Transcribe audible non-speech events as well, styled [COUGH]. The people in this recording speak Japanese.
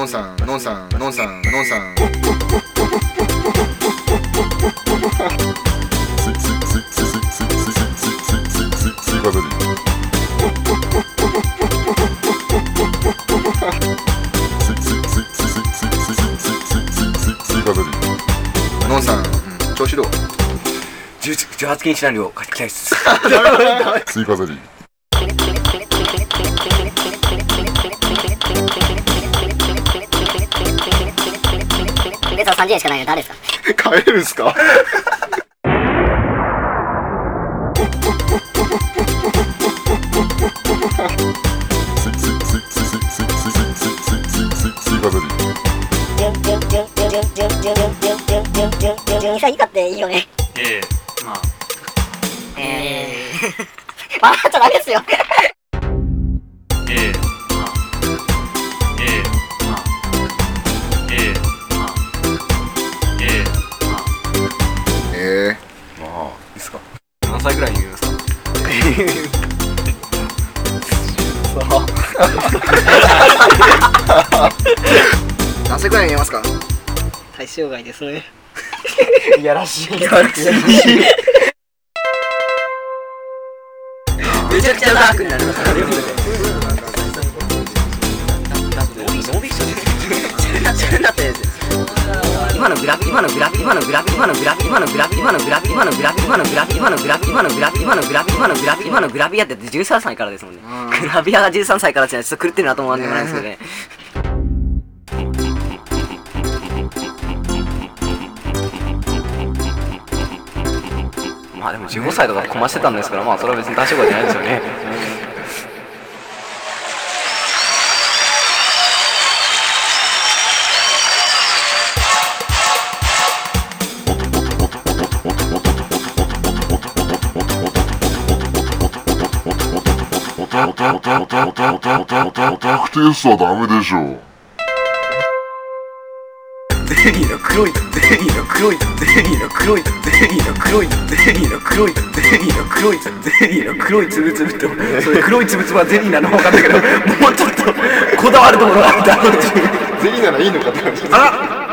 のんさんのんさんのんさんのんさんすんのんさん、調子どう18禁止な量、書きたいっす。追加。と30円しかないの誰ですか帰るんすか12歳っていいよねええまあええ笑っちゃダですよ何歳くらいに見えますか？対象外ですね。いやらしい。[LAUGHS] めちゃくちゃダークになりましたね [LAUGHS] のグラフ今のグラフ今のグラフ今のグラフ今のグラフ今のグラフ今のグラフ今のグラフ今のグラフ今のグラフ今のグラフ今のグラフ今のグラビアって13歳からですもんねグラビアが13歳からってのはちょっと狂ってるなと思わんでもないですけどねまあでも15歳とかこましてたんですからまあそれは別に大丈夫じゃないですよね確定数はダメでしょうゼリーの黒いとゼリーの黒いとゼリーの黒いとゼリーの黒いとゼリーの黒いとゼリーの黒いとゼリーの黒いつぶつぶってそれ黒いつぶつぶはゼリーなの分かったけどもうちょっとこだわるところがあったゼリーならいいのかって感じあ